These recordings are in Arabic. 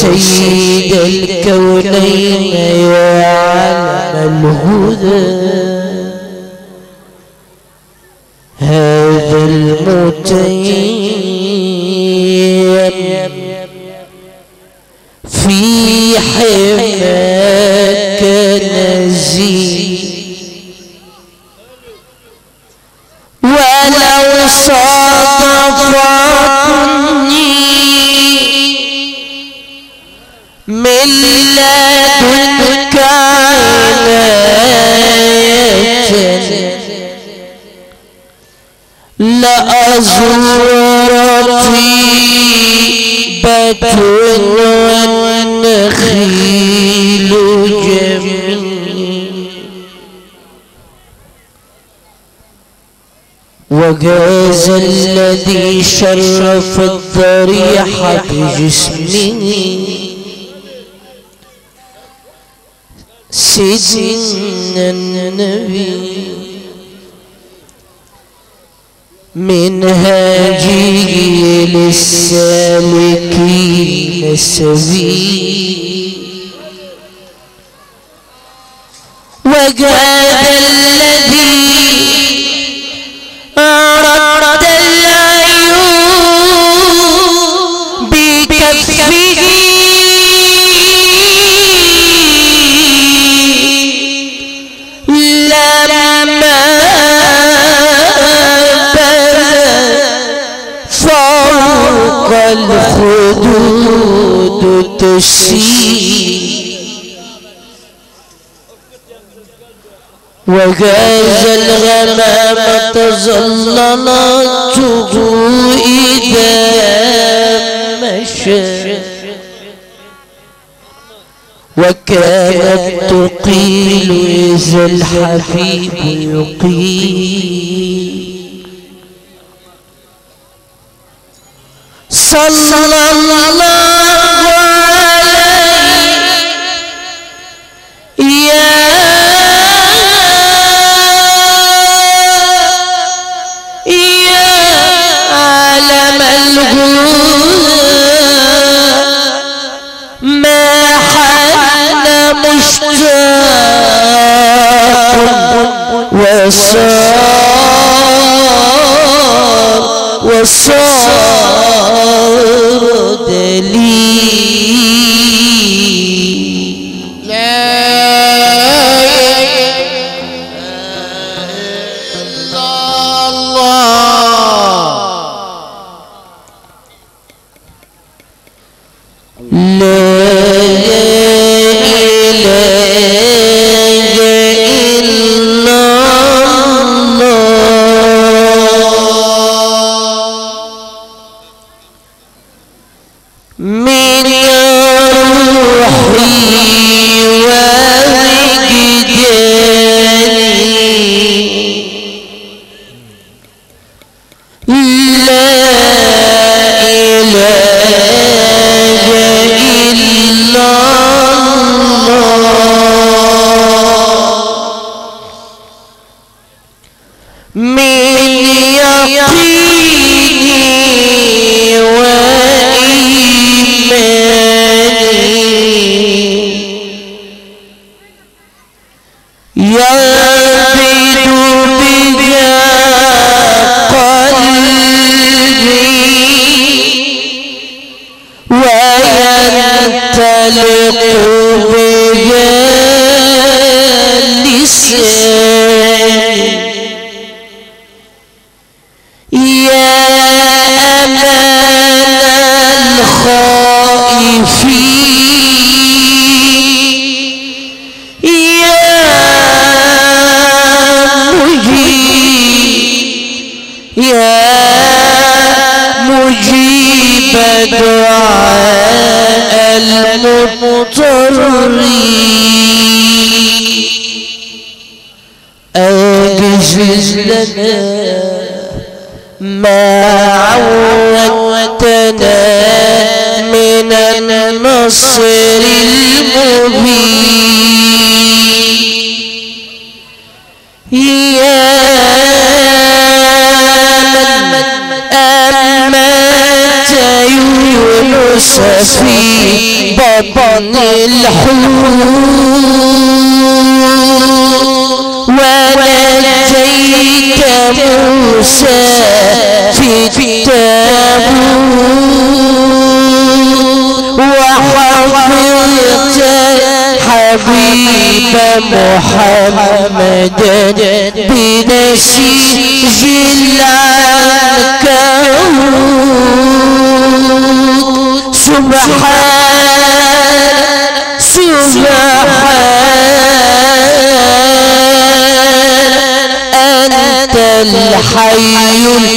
سيد الكونين يا علم الهدى هذا المتيم لأزورتي والنخيل جميل. وجاز الذي شرف الضريح بجسمه سيدنا النبي. منهاجه للسالكين السبيل وجاد تسير وجاز الغمام تظللته إذا مشى. وكانت تقيل إذا الحبيب يقيل. صلى الله مشتاق وصار وصار دليل الحي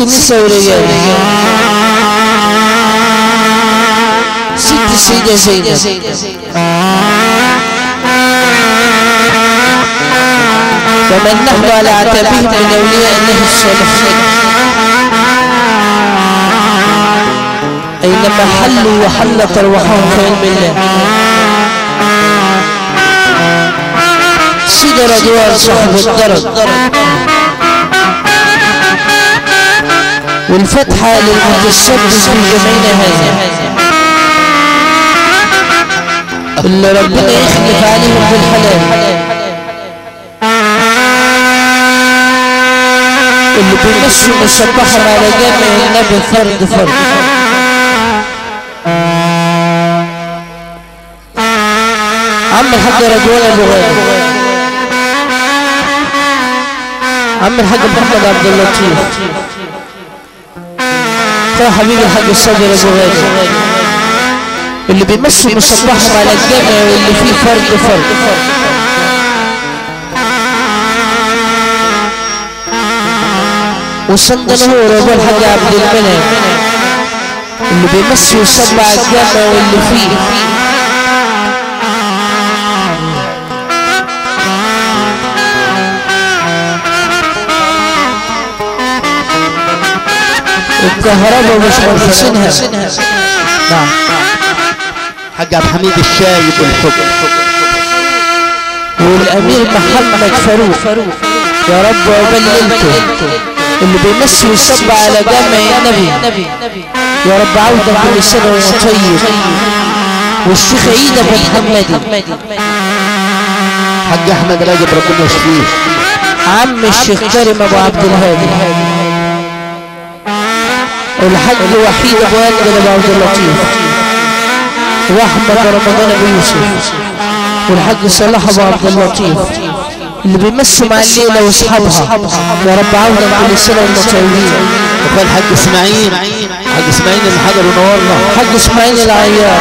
ورجال ست سيدة زينب. ومن نحن على عتبهم من أولياء الله الصالحين. أينما حلوا وحلت أرواحهم في علم الله. سيدة رضوان صاحب الدرج والفتحة للمتشبث بجمعنا هذا اللي ربنا يخلف عليهم بالحلال. اللي بيمشوا مشبحهم على جامع النبي فرد فرد. عم الحاج رضوان أبو عم الحاج محمد عبد اللطيف. اخويا حبيبي الحاج الصابر ابو غالي اللي بيمشوا مصباحهم على الجامع واللي فيه فرد فرد. وصندنهور ابو الحاج عبد المنعم. اللي بيمشي ويصب على الجامع واللي فيه الكهرباء مش مرخصينها نعم. حق عبد الحميد الشايب والحب والأمير محمد فاروق. يا رب عقبال ليلته اللي بيمشي ويصب على جامع النبي. يا رب عودا كل سنه وهو طيب والشيخ عيد أبو محمدي حق أحمد راجب ربنا يشفيه عم الشيخ كريم أبو عبد الهادي. الحاج وحيد انجل ابو عبد اللطيف واحمد رمضان أبو يوسف. والحاج صلاح أبو عبد اللطيف اللي بيمشوا مع الليلة وأصحابها. يا رب عودا كل سنة وهم طيبين. اخويا الحاج إسماعيل. حاج إسماعيل اللي حضر ونورنا حاج إسماعيل العياط.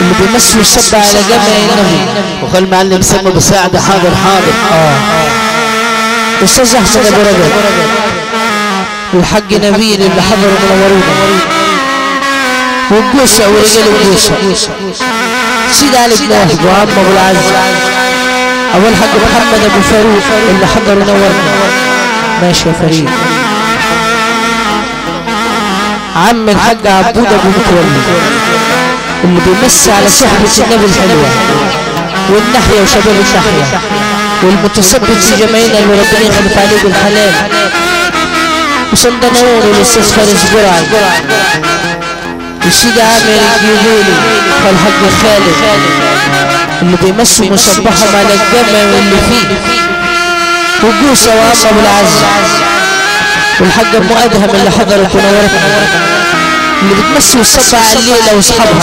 اللي بيمشوا الشاب على جامع النبي. واخويا المعلم ابو سعد حاضر حاضر. أستاذ أحمد أبو رجب. والحاج نبيل اللي حضروا منورونا والجوسة ورجال الجوسة سيد علي بن واحد وعم أبو العز أول حاج محمد أبو فاروق اللي حضر ونورنا ماشي يا فريد. عم الحاج عبود أبو متولي اللي بيمسي على صحبة النبي الحلوة. والناحية وشباب الناحية والمتثبت في جمعينا اللي ربنا يخلف عليه بالحلال. وصندنور والاستاذ فارس برعي والسيدي عامر الجيبولي والحاج خالد اللي بيمسوا مصبحهم على الجامع واللي فيه وجوسة وعم ابو العز والحاج ام أدهم اللي حضرت ونورتنا اللي بتمسي وتصب على الليلة واصحابها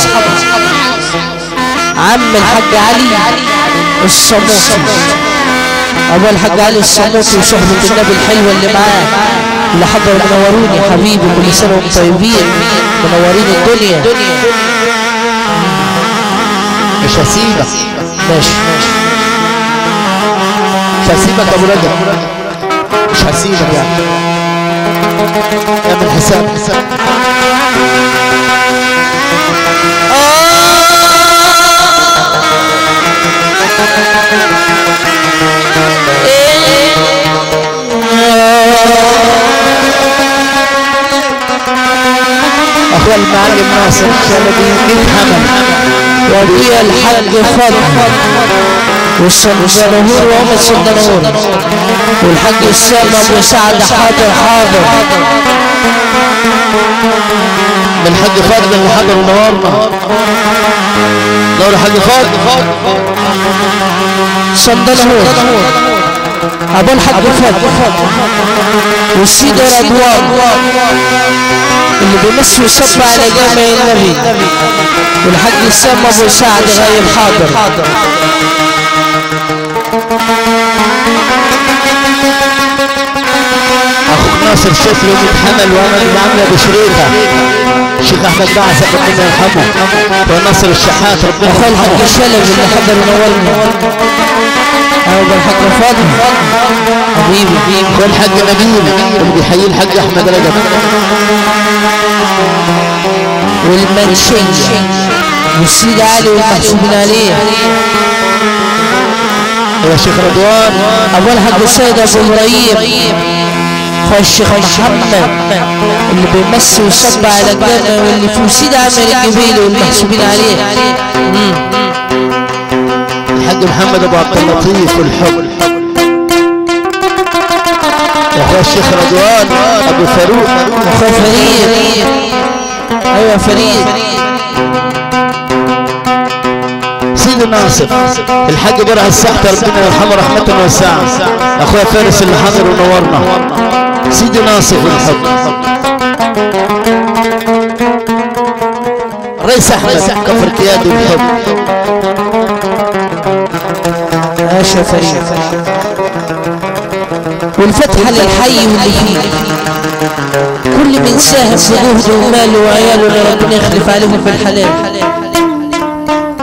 عم الحاج علي الصموطي أبو الحاج علي الصموطي وصحبة النبي الحلوة اللي معاه. اللي حضروا منوروني حبيبي كل سنة وأنتم طيبين. منورين الدنيا. مش هسيبك. ماشي. مش هسيبك أبو رجب. مش هسيبك يعني. اعمل حساب حساب. اخويا المعلم ناصر شلبي بن حمد وابويا الحاج فضل والصندنهور وام الصندنهور والحاج اسامه ابو سعد حاضر حاضر من حاج فضل اللي حضر ونورنا دور حاج فضل صندنهور ابو الحاج فضل والسيد رضوان. اللي بيمشي ويصب على جامع النبي. والحاج اسامه أبو سعد غايب حاضر أخوك ناصر شكري ومتحمل وأنا اللي عامله بشريطه شيخ أحمد بعث ربنا يرحمه. وناصر الشحات ربنا الحاج يرحمه. شلبي اللي حضر ونورنا ابو الحاج فاضل حبيبي اخويا الحاج نبيل اللي بيحييه الحاج أحمد رجب. والمنشية والسيد علي والمحسوبين عليه يا شيخ رضوان. أبو الحاج السيد أبو إبراهيم. اخويا الشيخ محمد. اللي بيمسي ويصب على الجامع واللي في سيد عامر الجبيل والمحسوبين عليه مم. الحاج محمد أبو عبد اللطيف والحب يا اخويا الشيخ رضوان أبو فاروق. اخويا فريد. أيوه فريد. سيدي ناصر الحاج برع السحت ربنا يرحمه رحمة واسعة. أخويا فارس اللي حضر ونورنا. سيدي ناصر والحب رئيس أحمد كفر كياد والحب فريد والفتحة للحي واللي فيه كل من ساهم في جهده وماله وعياله ربنا يخلف عليهم بالحلال.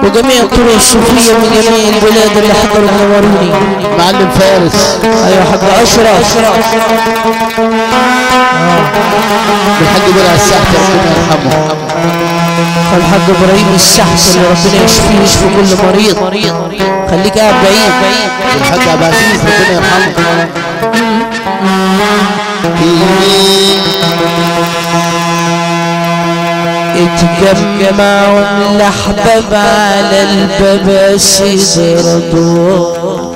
وجميع الطرق الصوفية من جميع البلاد اللي حضروا منوروني معلم فارس. أيوه حاج أشرف. الحاج برع السحت ربنا يرحمه. والحاج إبراهيم السحت اللي ربنا يشفيه ويشفي كل مريض. خليك قاعد بعيد. الحاج عبد العزيز ربنا يرحمه. اتجمعوا الاحباب على الباب سيد رضوان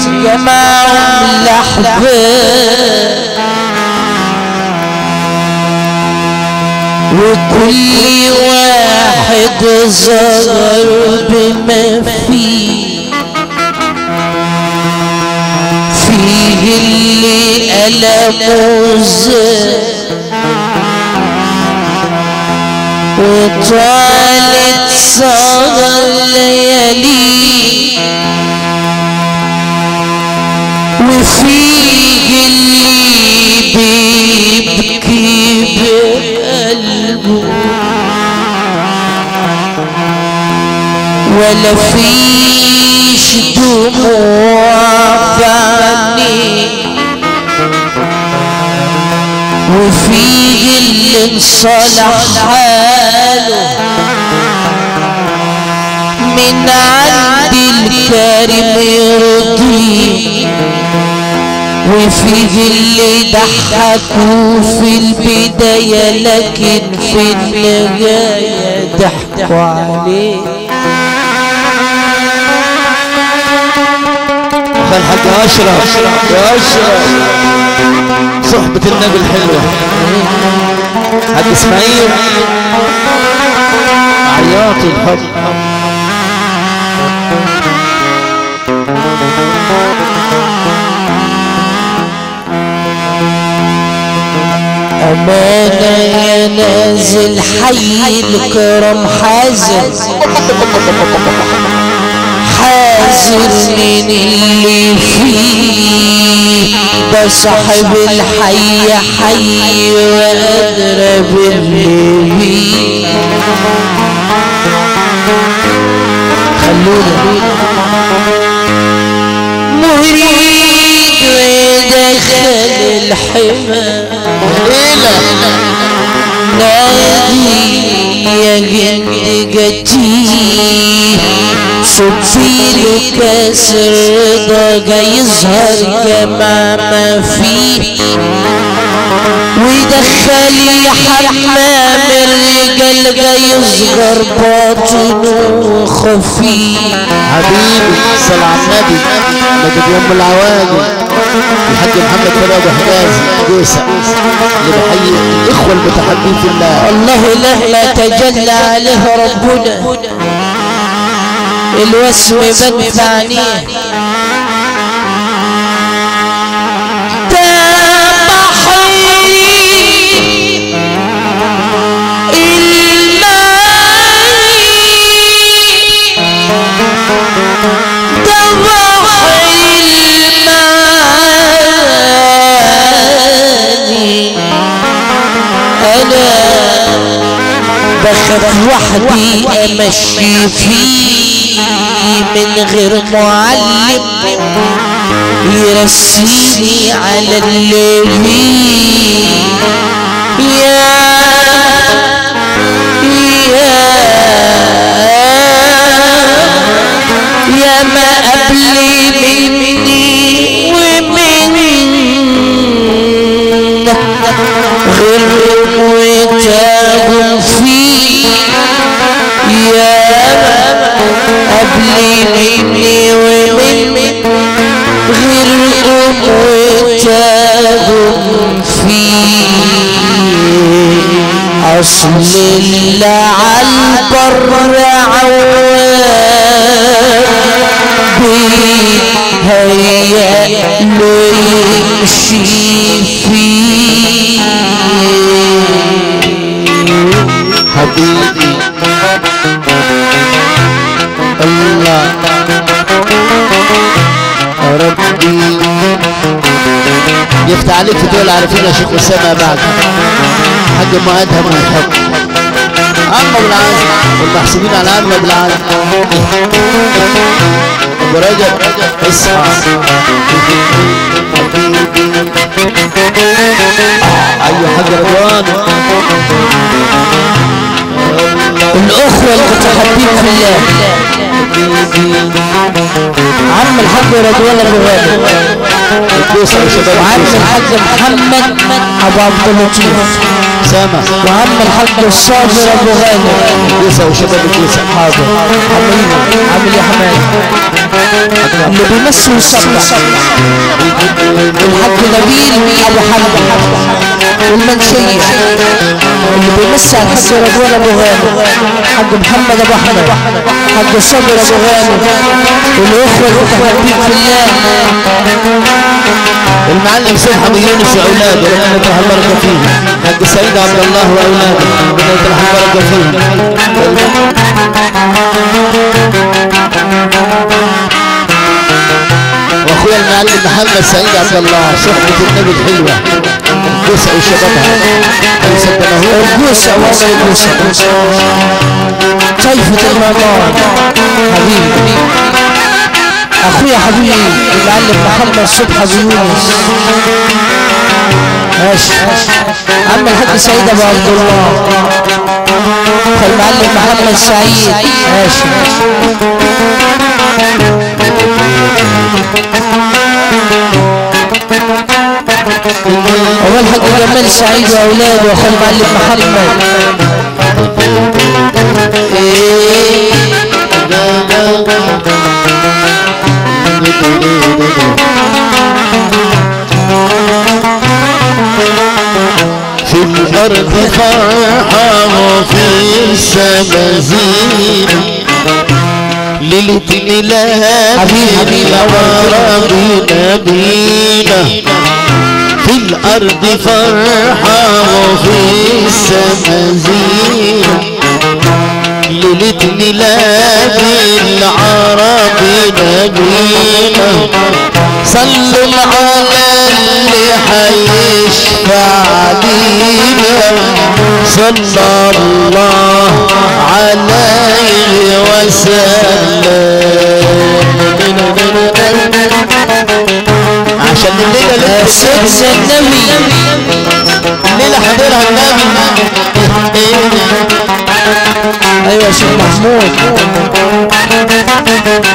اتجمعوا الاحباب وكل واحد ظهر بما فيه فيه اللي ألمه وطالت سهر ليالي وفيه اللي بيبكي بقلبه ولا فيش دموع عينيه وفيه اللي انصلح حاله. من عند الكريم يرضي وفي ظل ضحكوا في البداية لكن في النهاية ضحكوا عليه الحاج اشرف يا اشرف صحبة النبي الحلوة حاج اسماعيل عياط الحب أمانة يا نازل حي الكرم حازر حازر من اللي فيه ده صاحب الحي حي وأدرى باللي فيه خلونا مريد ودخل الحمى. نادي يا جند جتي صبي له كاس يظهر جمع ما فيه ودخل يا حمام الرجال جاي يصغر باطنه خفي حبيبي صل على النبي مجد يوم العوادي. الحاج محمد فراد حجازي جوسة. اللي بحيي الإخوة المتحبين في الله. الله لما تجلى عليه ربنا. الوسم بان في وحدي أمشي فيه من غير معلم يرسيني على الليل يا يا يا ما قبلي مني ومن غير عوام بيهيأ له يمشي فيه حبيبي الله. ربي يفتح عليك في دول عارفين يا شيخ أسامة بعد. حاج مؤدهم والحب عم ابو العزم والمحسوبين على عم ابو العزم أبو رجب اصحى أيوه حاج رضوان. الأخوة المتحبين في الله. عم الحاج رضوان وشباب وعم الحاج محمد أبو عبد اللطيف. سامع. وعم الحاج الصابر أبو غالب الكوسه وشباب الكوسه حاضر. حبيبي عامل يا حماد. اللي بيمثل الصبح الحاج نبيل أبو حمد. والمنشية اللي بيمثل الحاج رضوان أبو غالب حاج محمد أبو أحمد حاج صابر أبو غالب والأخوة المتحبين في الله المعلم سيد يونس واولاده ربنا يفتح البركه فيه حق سعيد عبد الله واولاده ربنا يفتح البركه فيه واخويا المعلم محمد سعيد عبد الله صحبة النبي الحلوة. الكوسة وشبابها يسمونه الجوسة وصل الجوسة طيفة المنار حبيبي اخويا حبيبي المعلم محمد صبح أبو يونس. ماشي عم الحاج سعيد أبو عبد الله. المعلم محمد سعيد. ماشي هو الحاج جمال سعيد وأولاده واخو المعلم محمد. في الأرض فرحة وفي السما زينة ليلة ميلاد حبيبي. العربي نبينا في الأرض فرحة وفي السما زينة ليلة ميلاد العربي نبينا. صلوا على اللي حيشفع لينا صلى الله عليه وسلم. عشان الليلة سيدنا النبي. الليلة حضرها النبي. أيوه يا شيخ محمود.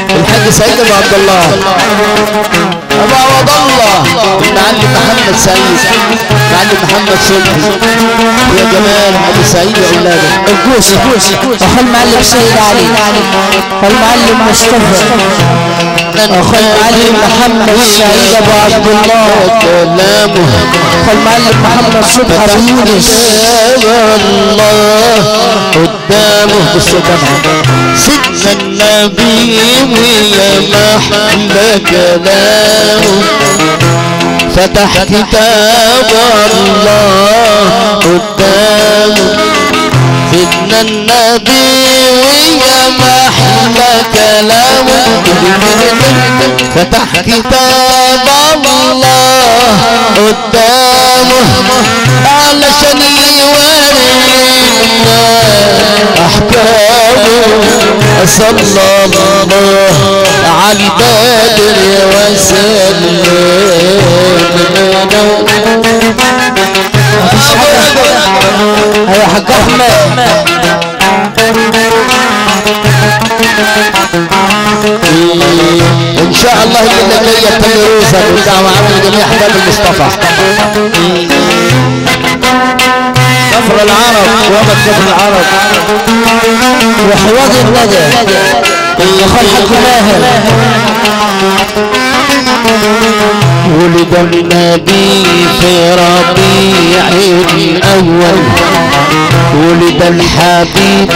الحاج سعيد ابو عبد الله. ابو عبد الله. المعلم محمد سعيد. معلم محمد صبحي يا جمال أبو سعيد اولاده الجوس أخو المعلم سيد علي. المعلم مصطفى. اخو المعلم محمد سعيد ابو عبد الله. كلامه اخو المعلم محمد صبحي ابو يونس الله. قدامه بالصدمة سيدنا النبي ويا محلى كلامه. فتح كتاب الله قدامه. سيدنا النبي ويا محلى كلامه. فتح كتاب الله قدامه. علشان يورينا أحكامه. صلى الله على البدر وسلم. يا حاج احمد إن شاء الله الليلة الجايه تم روزه والدعوه عامل جميع أحباب المصطفى. كفر العرب وابد كفر العرب. وحواد الندى اخو الحاج ماهر. ولد النبي في ربيع الأول. ولد الحبيب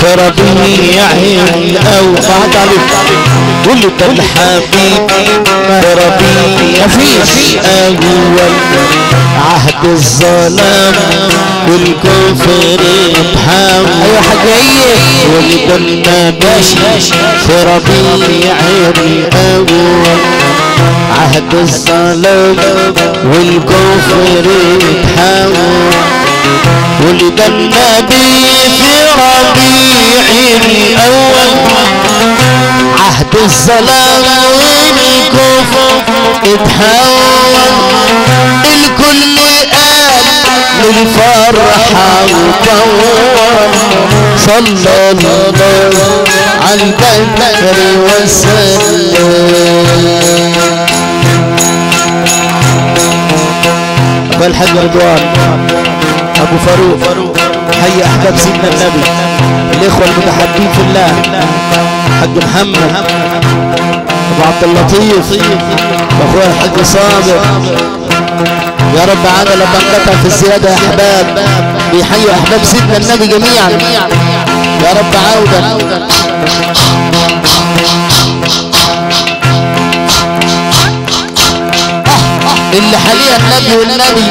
في ربيع الأول. بعد ولد الحبيب في ربيع الأول. عهد الظلام والكفر أيوه يا حاج عيد ولد النبي في ربيع الأول. عهد الظلام والكفر اتحول ولد النبي في ربيع الأول. عهد الظلام والكفر اتحول الكل قال للفرحة وطول صلى الله على البدر وسلم. والحاج رضوان أبو فاروق حي أحباب سيدنا النبي الإخوة المتحابين في الله حاج محمد أبو عبد اللطيف واخويا الحاج صابر يا رب عنا لما في الزيادة يا أحباب بيحيوا أحباب سيدنا النبي جميعا. يا رب عودا اللي حاليا النبي والنبي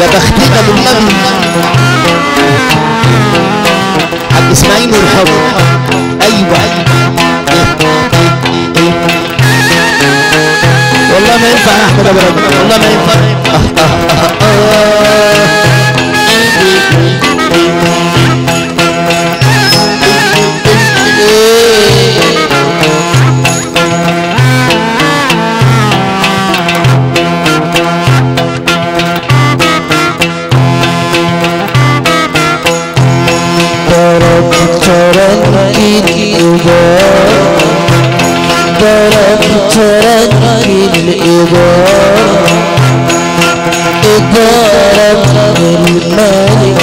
يا بختنا بالنبي حق إسماعيل والحب أيوه. والله ما ينفع أحمد ابو رجل والله ما ينفع. الإبار ضربت رجلي الإبار اتضربت الملك.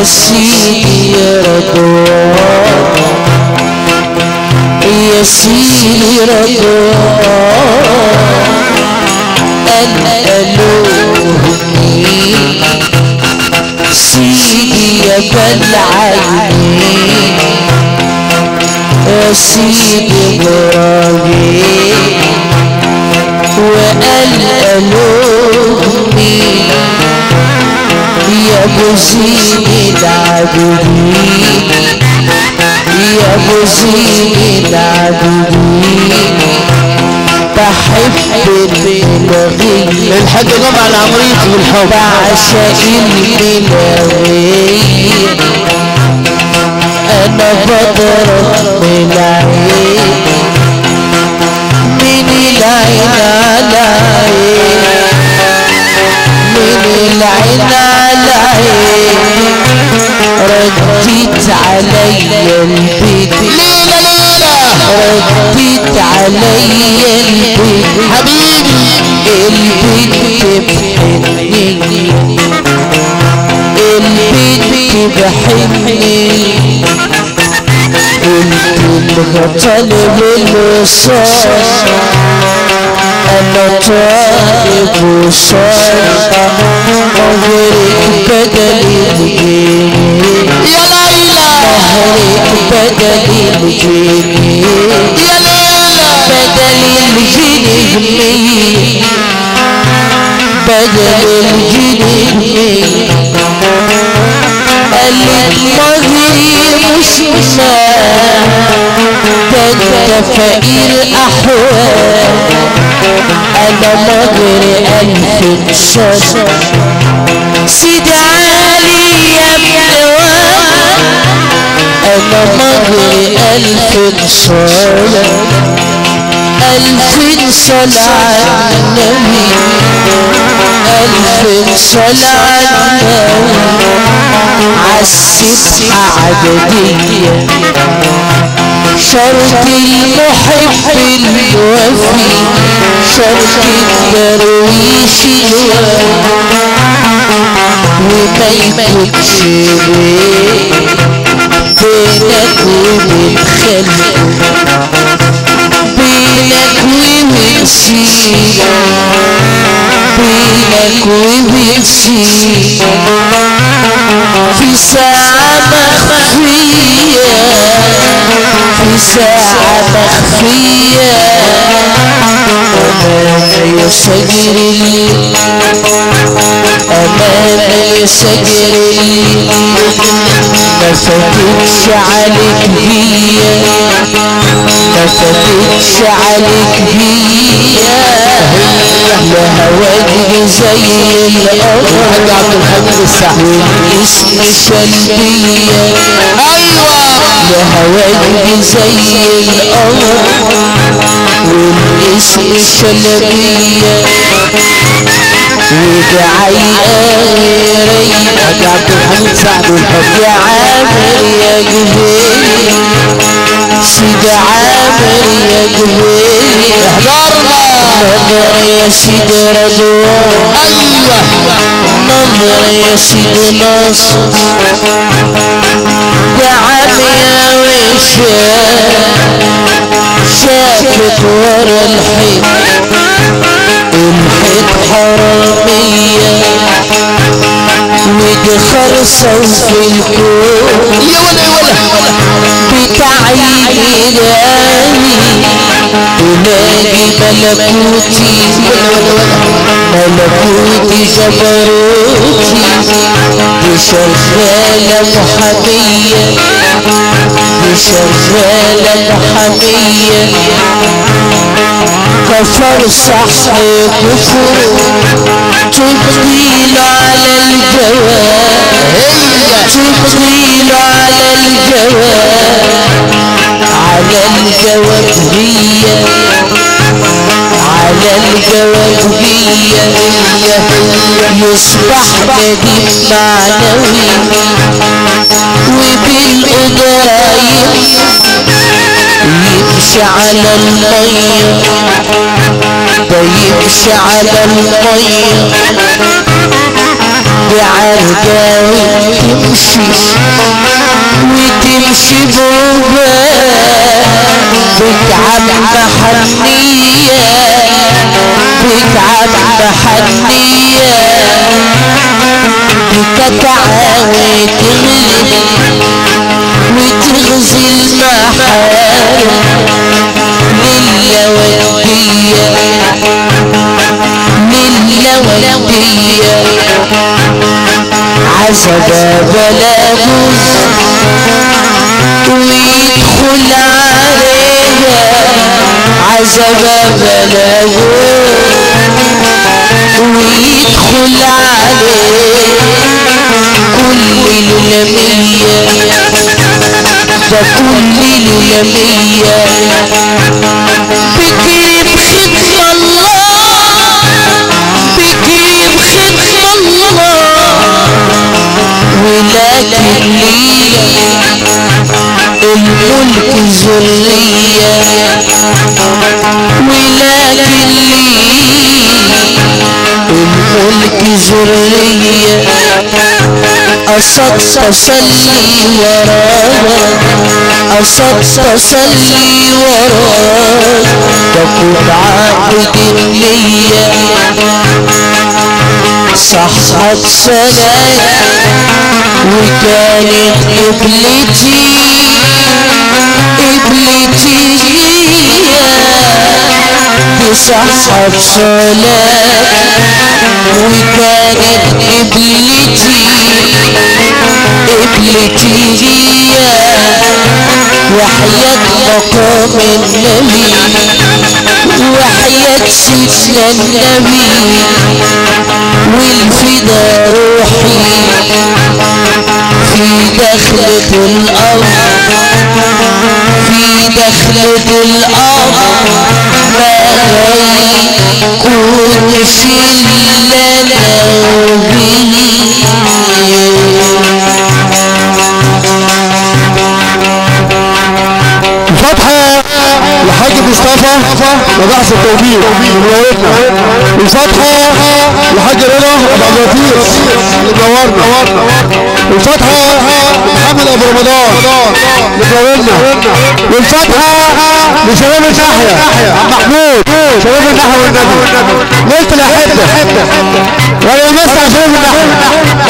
السيدي رضوان يا سيدي رضوان قال قالوا سيدي يا بلعيني يا سيدي إبراهيم وقال ألوهني يا ابو زين يا ابو زين بحب الملغي الحاج جمع العمريطي بالحب بعشق الملغي أنا بضرب من العين. من العين على عين من العين على عين رديت علي البيت. رديت علي البيت حبيبي البيت البيت بحني قلت طالب الوصال أنا طالب وصال مهرك بدل ليلى مهرك بدل الجنيه يا ليلى بدل الجنيه مية بدل الجنيه مية قالت ماضي مش مشاء ده انت فقير احوال أنا مغري الف شر سيد علي يا ابن أنا مغري ألف صلاة ألف صلاة على النبي الف صلاة على النبي عالسبحة عددية شرط المحب الوفي شرط الدرويش الوفي وما يكونش بين بينك وبين خلقه بينك وبين سيدك بينك وبين سيدك في ساعة مخفية في ساعة مخفية أمام يا شجر الليل أمام شجر الليل ما فاتتش عليك هي ما فاتتش عليك هي لها وجه زي الحاج عبد الحميد السعدي والاسم شلبية أيوه لها وجه زي القمر والاسم شلبية ودعي قاري الحاج عبد الحميد سعد والحب يا عامر يا جبيل سيد عامر يا يا سيد رضوان أيوه نظر يا سيد ناصر يا يا وشاف شافت ورا الحيط الحيط حرامية خرصة في الكون يا ولا يا إلهي إلهي ملكوتي. ملكوتي جبروتي. دي شغالة محامية دي شغالة محامية كفر صح كفر تبطيل على الجواب تبطيل على الجواب على الجواب هي على الجواب هي يصبح نديم معنوي وبالقدرة يمشي على المية. ده على المية بعرقاوي تمشي وتمشي بوبا. بتعب محنية بتعب محنية بتتعاوي تغلب وتغزي المحارم للودية للودية عزبة بلاغوز ويدخل عليها. عزبة بلاغوز ويدخل عليه كل اليمية ده كل اليمية بكريم خدمة الله بكريم خدمة الله. ولكن ليا الملك ذرية ولكن لي الملك ذرية أصد تصلي وراك أصد تصلي وراك تكون عبد ليا صحت سلام وكانت قبلتي قبلتي بصحة صلاة وكانت قبلتي قبلتي هي وحياة مقام النبي وحياة سيدنا النبي والفدا روحي في دخلة الأرض في دخلة الأرض. ما يكونش لنا الفتحة لحاج مصطفى وبحث التوفيق. منورتنا الفتحة لحاج رضا عبد اللطيف. اللي منورنا الفتحة محمد أبو رمضان. اللي منورنا والفتحة لشباب الناحية. عم محمود. شباب الناحية والنبي. ليلة الأحبة ولا يمسع شباب الناحية.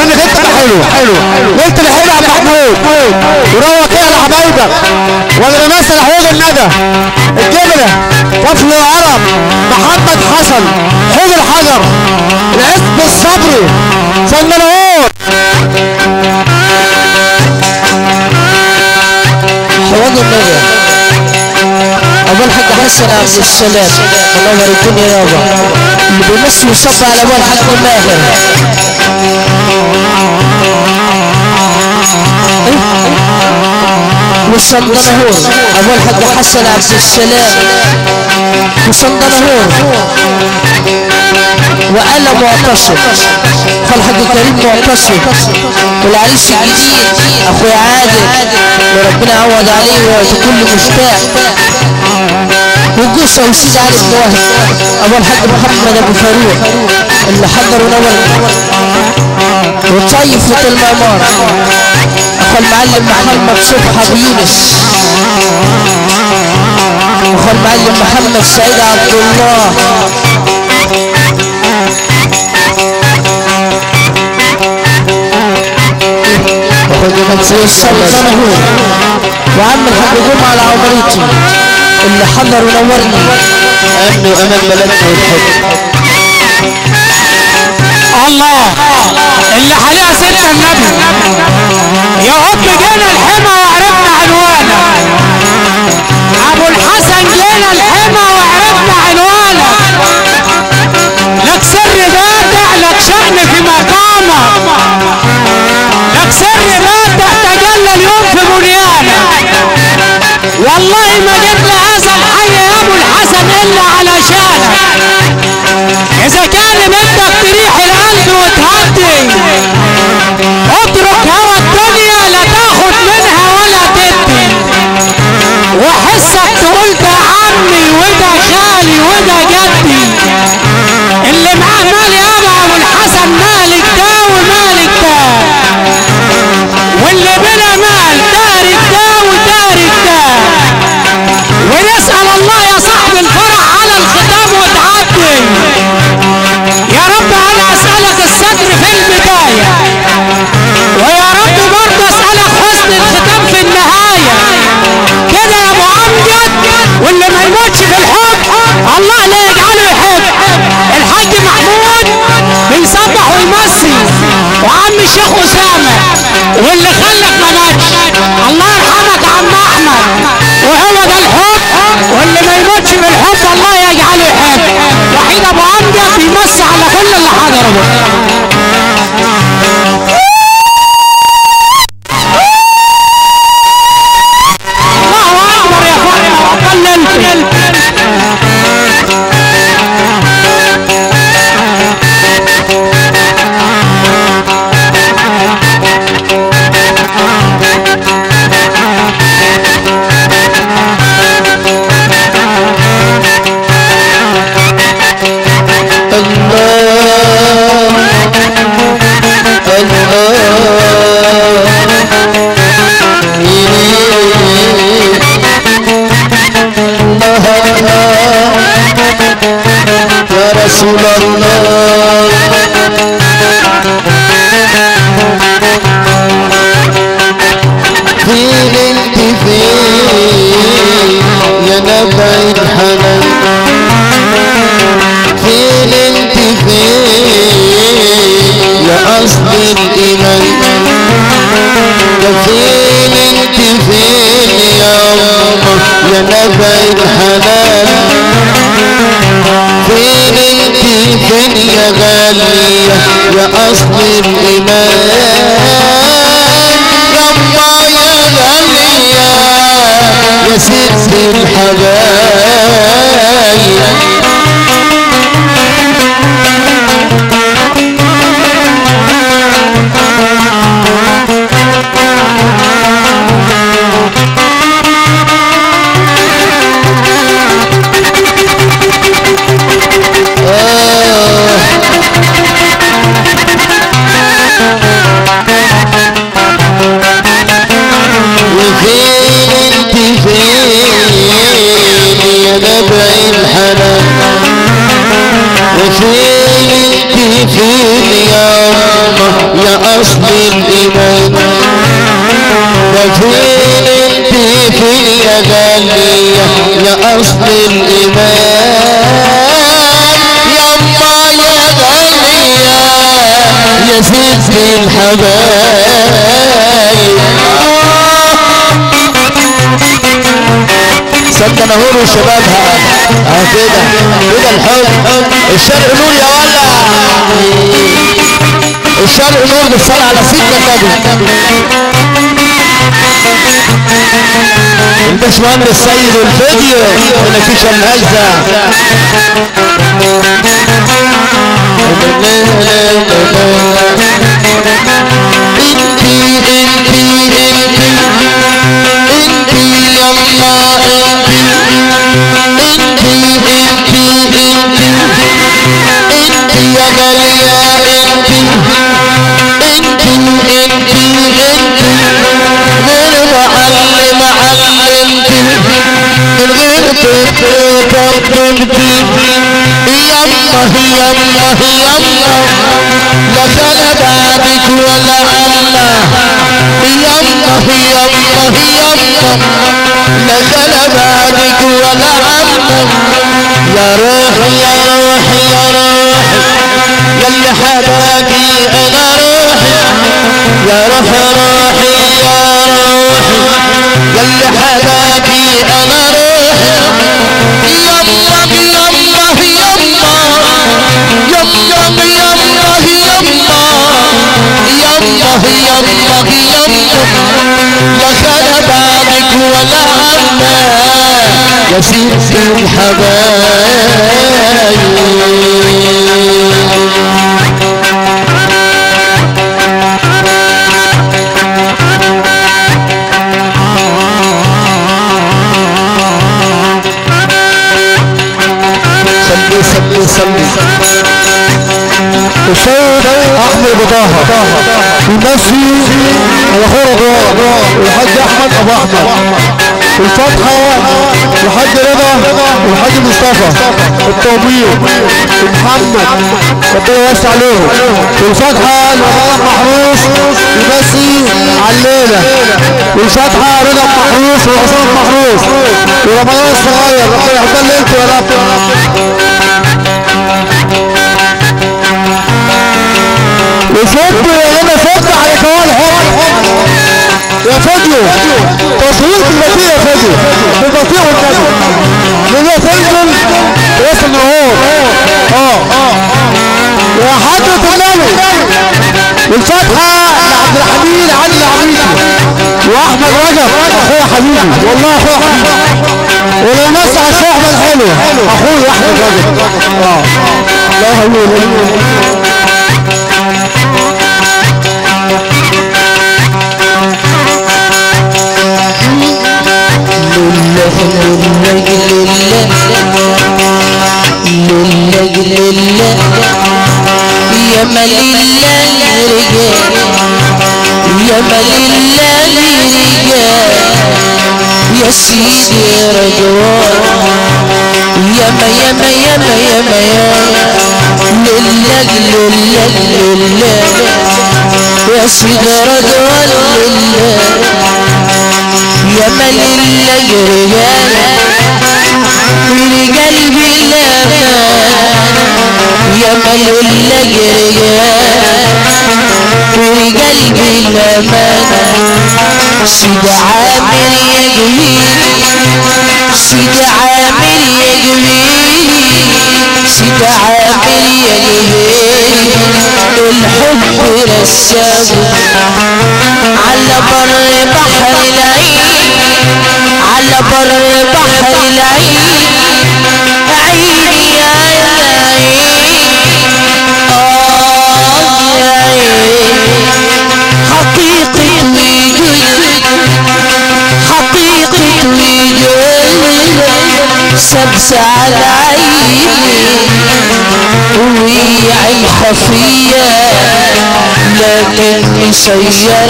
انك أنت حلو حلو. ليلة الأحبة عم محمود. وروق إيه على حبايبك ولا مثل حوض الندى. الجبلة طفل العرب محمد حسن حوض الحجر العزب الصبري فنانهور حوض النبي. أبو الحاج حسن عبد السلام منور الدنيا يابا اللي بيمثل ويصب على أبو الحاج ماهر وصندنهور أبو الحاج حسن عبد السلام. وصندنهور وأنا معتصم. فالحاج كريم معتصم. والعريس الجديد أخويا عادل. وربنا يعوض عليه وكل مشتاق. وجوسه وسيد علي وهب أبو الحاج محمد أبو فاروق. اللي حضر ونور وطيفة المعمار اخو المعلم محمد صبحي أبو يونس. اخو المعلم محمد سعيد عبد الله. والسلطنة وعم الحاج جمعة العمريتي اللي حضر ونورني امن وامان بلدنا والحب الله. اللي عليها سيدنا النبي يا هب جينا الحمى. وعم الشيخ أسامة واللي خلك ما ماتش الله يرحمك يا عم أحمد. وهو ده الحب واللي ما يموتش بالحب الله يجعله يحب وحيد أبو عمدة بيمسي على كل اللي حضره. يا غالية يا أصل الإيمان. يما يا غالية يا ست الحبايب. سد نهور وشبابها آه كده كده الحب. الشرق نور يا ولا. الشرق نور بالصلاة على سيدنا النبي. الباشمهندس السيد والفيديو هنا في شمهزة انتي انتي انتي انتي انتي انتي انتي انتي يا انتي انتي انتي انتي معلم علمتي من غير تقدمتي يما يما يما لا كان بعدك ولا الله يما يما يما لا كان بعدك ولا الله يا روحي يا روحي يا روحي يا اللي حبابي أنا روحي يا روح روحي روحي يا يلي حبابي أنا روح يمك يمه يمه يمك يمه يمه يمه يمه يا خلبانك ولا عمك يا سيدي الحبايب يبص عليهم في لرضا محروس يبصي على الليلة. والفتحة رضا محروس وعصام محروس. ورمضان الصغير ربنا يحفظ لي انت يا رب. وفضل هنا فضل على كوال حب يا فضل تصوير كلمتي يا فضل وفتحة لعبد الحميد علي عميدي وأحمد رجب اخويا حبيبي. والله اخويا حبيبي. ولو على الصحبة الحلوة اخويا أحمد رجب. آه. الله يقول لله لله لله. لله لله. يا من لله رجال يا من لله رجال يا سيدي رجوان يما يما يما يما يما لله لله لله يا سيدي رجوان لله يما لله رجال رجال بالله يا مال الله رجال رجال بالامان سيد عامر يا جميل سيد عامر يا جميل سيد عامر يا جميل الحب رسام على بر بحر العين على بر بحر العين. نعس على عيني ويعي خفية لكن مسيرة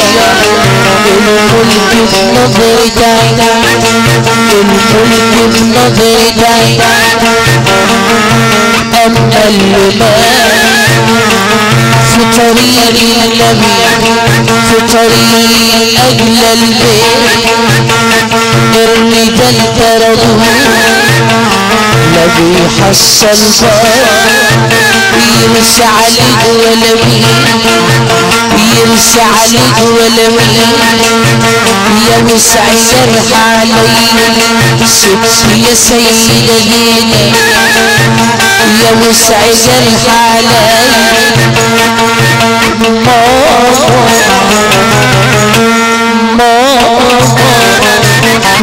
الملك بنظر داينا الملك بنظر داينا أم اللي في طريق النبي أجل البيت الرجال تردوا نبي الذي حصلته يمسى عليك ولا ولمي يمسى عليك ولمي يمسى يرح علي يا سيد ليلى يا وسع جرح علي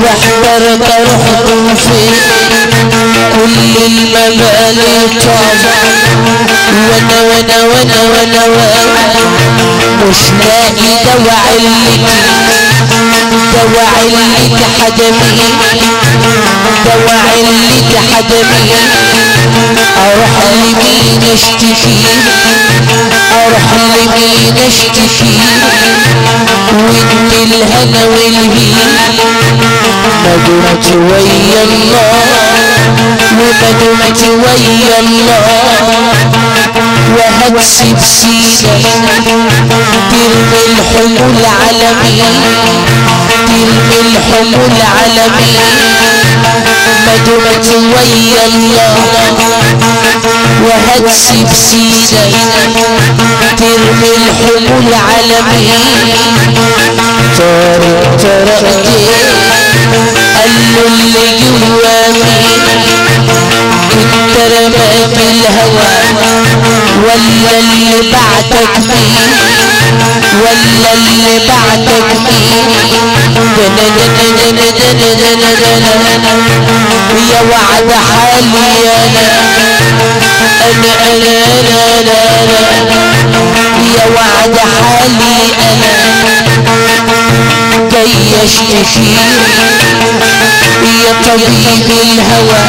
واحضر جرحكم فيه كل المبالي طابع وأنا وأنا وأنا وأنا وأنا مش لاقي دوا علتي دوا علتي حدمي دوا علتي حدمي أروح لمين اشتكي أروح لمين اشتكي وانت الهنا والهين. مدمت ويا الله. وبدوتي ويا الله وهكسب سيدي ترمي الحلو العالمي ترمي الحلو العالمي. مدمتي ويا الله وهكسب سيدي ترمي الحلو العالمي طارق طرقتي له اللي جوا مين انت رماك الهوى ولا اللي بعتك مين ولا اللي بعتك مين يا وعد حالي أنا أنا أنا أنا أنا يا وعد حالي أنا. علي اشتكي يا طبيب الهوى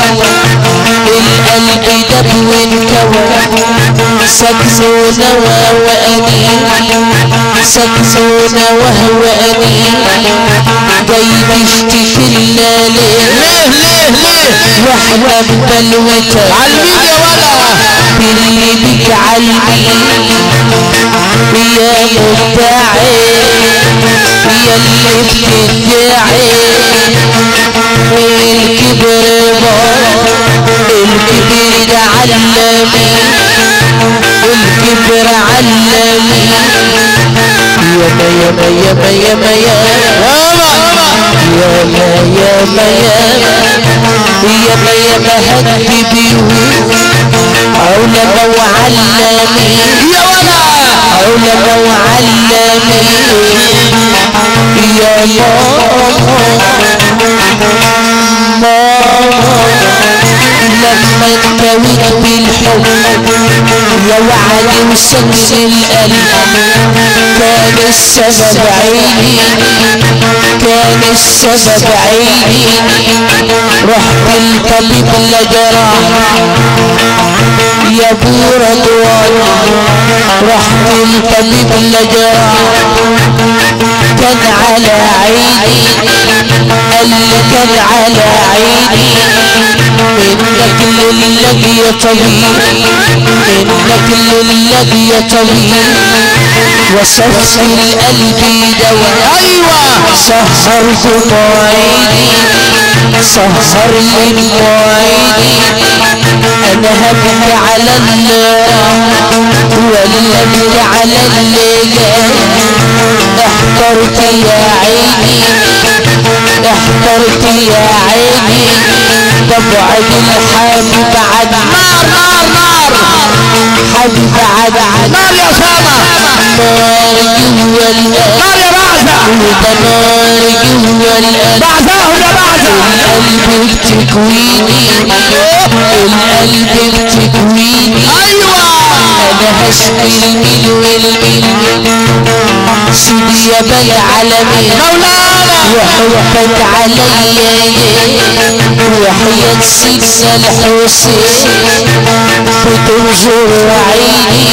القلب دب والكوى سكسون وهواني سكسون وهواني جاي بشتكي ليه ليه ليه وإحنا بلوتك علميني يا ولد بتدعي الكبر بار الكبر ده علمي الكبر علمي ياما ياما ياما ياما ياما ياما ياما ياما هدي بيوت علماء وعلمين يا ولا علماء وعلمين يا ماما لما انكويت بالحب يا وعدي وسكن القلب. كان السبب عيني كان السبب عيني. رحت الطبيب لجراح يا رضوان رحت الطبيب لجراح كان على عيني قال لي كان على عيني. إنك لله يا طبيب إنك لله يا طبيب وصفت القلب دواء أيوه. سهرت معيني سهر لي معيني أنا هبكي على الله ولا ابكي على الليلة احترت يا عيني احترت يا عيني تبعد الحبيب عن نار نار نار حبيب عن نار يا سامة نار جوا نار يا بعزة وده نار جوا يا بعزة القلب بتكويني القلب بتكويني أيوه هشكي الميل والميل سيدي يا بل مولانا وحياتك عليا وحياة سيدنا الحسين بتنظر عيني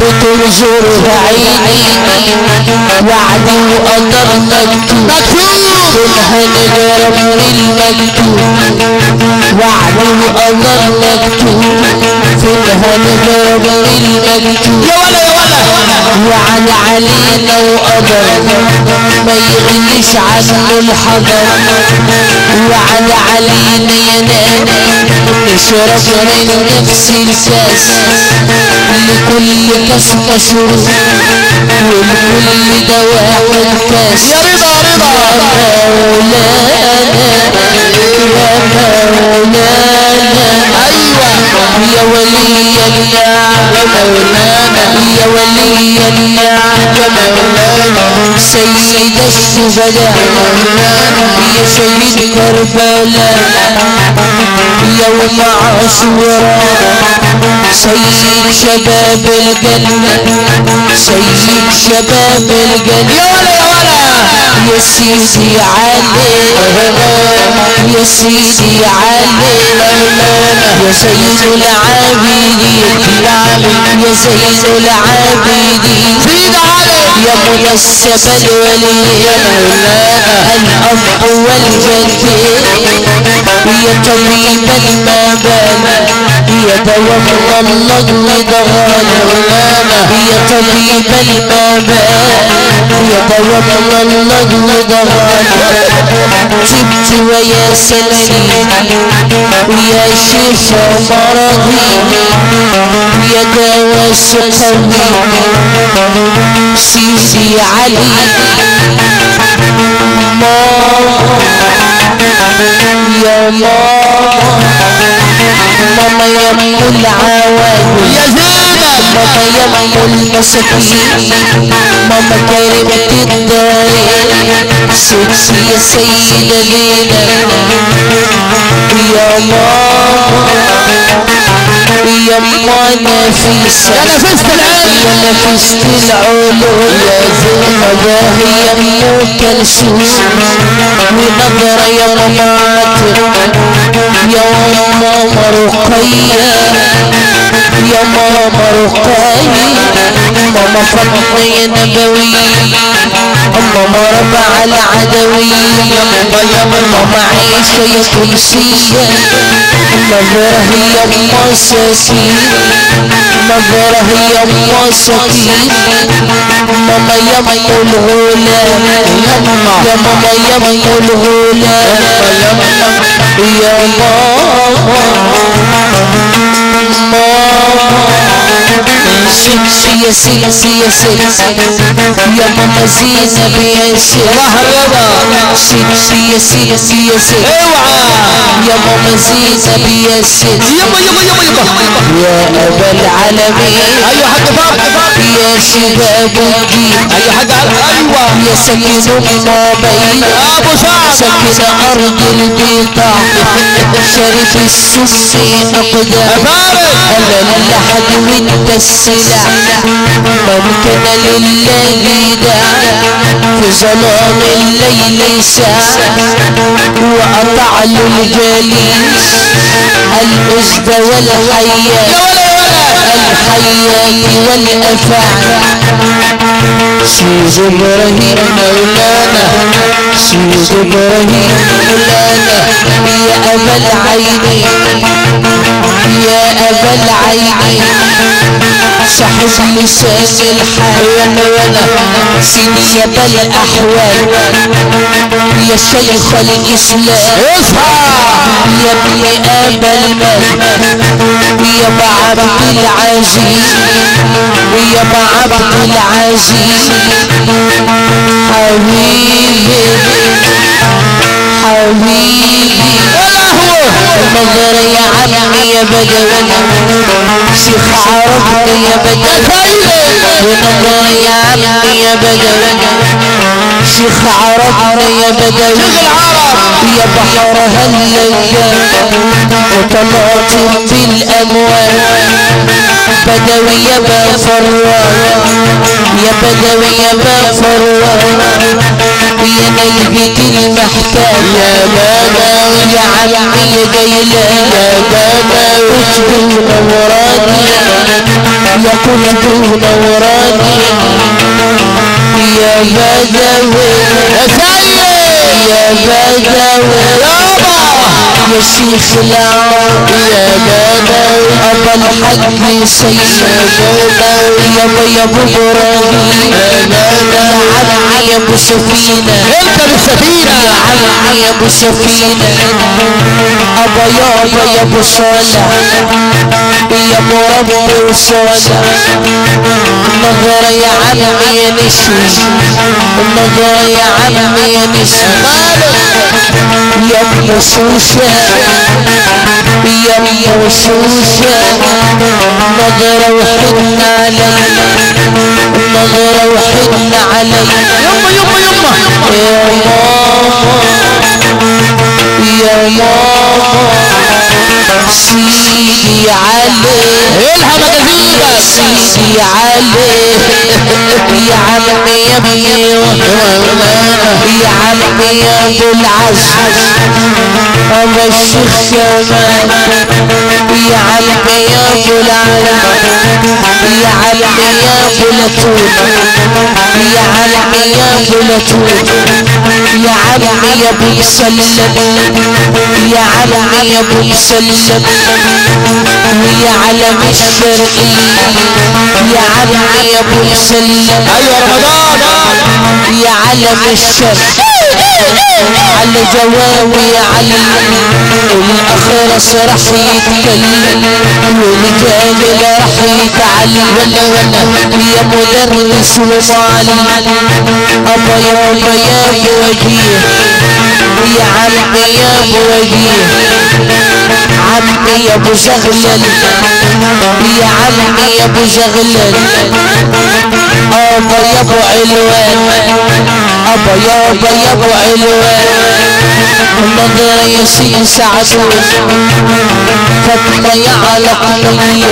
بتنظر عيني وعدي وقدر مكتوب مكتوب كلها نجرب المكتوب وعدي وقدر مكتوب كلها نجرب المكتوب يا ولا يا ولا وعد علينا وقدر ما يغنيش عنه الحضر وعد علينا ينام نشرب من نفس الكاس لكل كاس مشروب ولكل دواء كاس يا رضا يا رضا مولانا يا مولانا أيوه يا ولي النعم مولانا يا ولي النعم مولانا سيد الشهداء يا سيد كربلاء يوم عاشوراء سيد شباب الجنة سيد شباب الجنة يا سيدي علي. يا سيدي علي. يا سيد العابدين. يا سيد العابدين. يا منسب الولي. الأب والجد يا طبيب المبال يا دوام الله ودغال يا طبيب المبال يا دوام الله ودغال جبت ويا سلمي ويا شفا مرضي يا دواء سقمي سيدي علي ماما يا ماما ماما يا ام العوائل يا زينب ماما يا ام المساكين ماما كريمة الدار ستي يا سيدة ليلى يا ماما يا ماما يا نفست يا نفست العلوم يا زينب هي ام كلثوم ونظرة يا مماتر يا ماما رقية يا ماما رقية ماما فاطمة يا نبوي. ماما ربع العدوي. ماما عيشة يا كرسية. نظرة هي ام سكين نظرة هي ام سكين ماما يا ام الغلام يا ماما يا ام الغلام يا ماما. ماما ست يا ماما زينب يا يا ماما. زينب يا يا أبا العالمين. أيوه حاج فاطمه يا الدين حاج يا سكن المابين ابو سعد سكن ارض البقاع شرف السس اقدام أنا اللحد وانت السلع كان لله داع في ظلام الليل ساعة وقطع له الجليس الأسد والحيات الحيات والأفاعي سيد إبراهيم مولانا سيد إبراهيم مولانا يا أبا العينين يا أبا العينين. صاحب لسان الحال وأنا سنية الأحوال يا شيخ الإسلام. يا ابن أبا المال يا أبا عبد العزيز. يا أبا عبد العزيز. حبيبي. حبيبي. نظر يا عمي يا بدوي شيخ عرفني يا بدوي ونظر يا عمي يا بدوي شيخ عرفني يا بدوي يا بحر هالليل وطلعت بالاموال بدوي يا بفرار يا بدوي يا بفرار يا نيبك المحتاج يا بدوي يا عمي يا جيلة يا بدوي اشبه نوراني يا قلب نوراني يا يا سيد يا بدوي يا شيخ العار يا بدوي أبا الحج سيد يا ابو يا ابو إبراهيم يا عمي يا أبو سفينة. أنت بالسفينه يا عمي يا أبو سفينة. أبا يابا يا أبو صالح. يا أبو ربي وصالح نظر يا عمي يا نسي. نظر يا عمي يا نسي. يا ابن سوسة. يا ابن سوسة نظر وحن علي نظر وحن علي يما يما يما يا ماما يا ماما سيدي علي الها مجازيبك سيدي علي يا عمي يا يا عمي يا ابو العز ابو الشيخ كمان يا عمي يا ابو العز يا عمي يا ابو لتون يا عمي يا ابو لتون يا عمي يا ابو مسلم يا عمي يا ابو مسلم ويا علم الشرقي يا عمي يا ابو مسلم أيوه رمضان يا علم الشرق على جوابي علي الاخرس راح يتكلم والجاهل راح يتعلم يا مدرس ومعلم ابا يا وجيه يا عمي يا ابو وجيه عمي يا أبو زغلل يا عمي يا أبو زغلل أبا يا أبو علوان. أبا يا أبو علوان. نظر يا سي سعدون فاطمة يا علقمية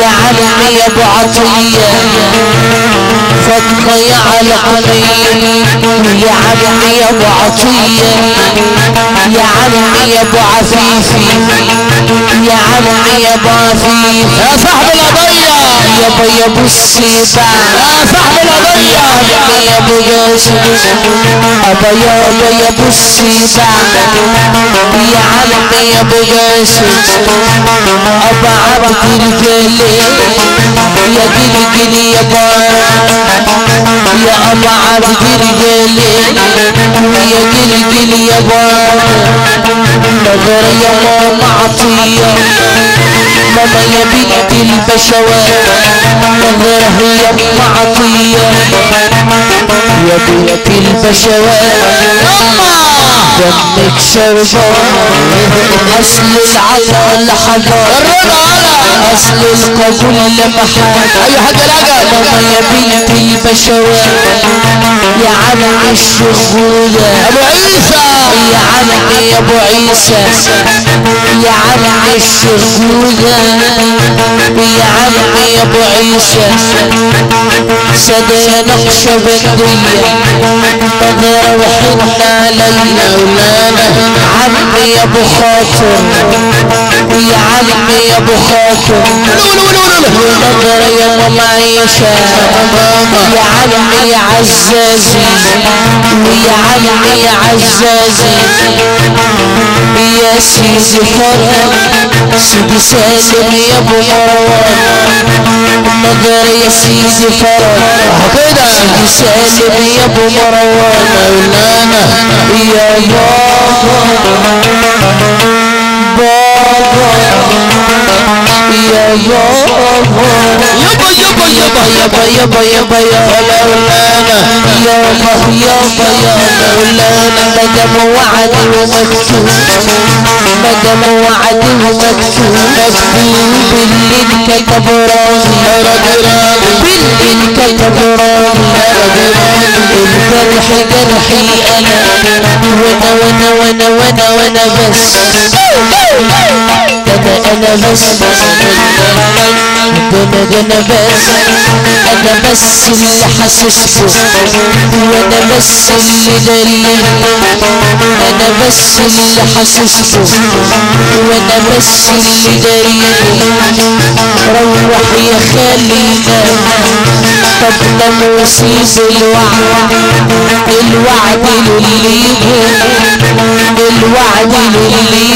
يا عمي يا أبو عطية. فاطمة يا علقمية يا عمي يا أبو عطية. يا عمي يا أبو عفيفي. يا عمي يا أبو عفيف يا صاحب القضية. يابا يا أبو السيبع يا صاحب القضية. عمي يا أبو جاسم ابا يا ابو يا عمي يا ابو جاسم ابا عبد الجليل يا جلجل يا بار يا ابا عبد الجليل يا جلجل يا بار نظر يا ماما عطيه ماما يا بنت البشوات نظرة هي ام عطية يا بنت البشوات دمك شربان اصل العطا لحظات اصل القبول لمحات اي حاجة لقى ماما يا بنت البشوات يا عم الشغولة ابو عيسى يا عم يا ابو عيسى يا عم الشغولة يا عم يا ابو عيسى سدى نقشة بندية نظرة وحنا علينا عمي يا ابو خاطر يا عمي يا ابو خاطر ونظرة يا ماما عيشة يا عمي يا عزازي ويا عمي يا عزازي يا سيدي فرح سيدي سالم يا ابو مروان نظر يا سيدي فرح كده سيدي سالم يا ابو مروان مولانا يا بابا بابا يا بابا يبا يبا يبا يابا يابا يابا يا مولانا يابا يابا يا مولانا مدام وعد ومكتوب مدام وعد ومكتوب مكتوب اللي انكتب راسي باللي انكتب راسي الجرح جرحي أنا وأنا وأنا وأنا وأنا وأنا بس Hey! ده أنا بس ده أنا ده بس أنا بس اللي حاسس به وأنا بس اللي دليل. أنا بس اللي حاسس به وأنا بس اللي دليل. روح يا خلينا طب نام وسيب الوعد. الوعد للي الوعد للي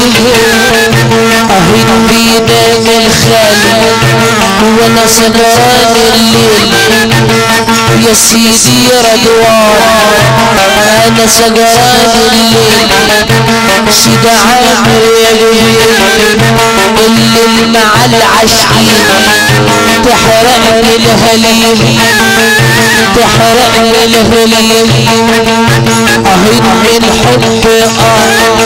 اهين بينا الخالي وأنا سهران الليل يا سيدي رضوان أنا سهران الليل سيد عامر يا جميل الليل مع العشقين تحرقني الهليل تحرقني الهليل أهين من حب آه.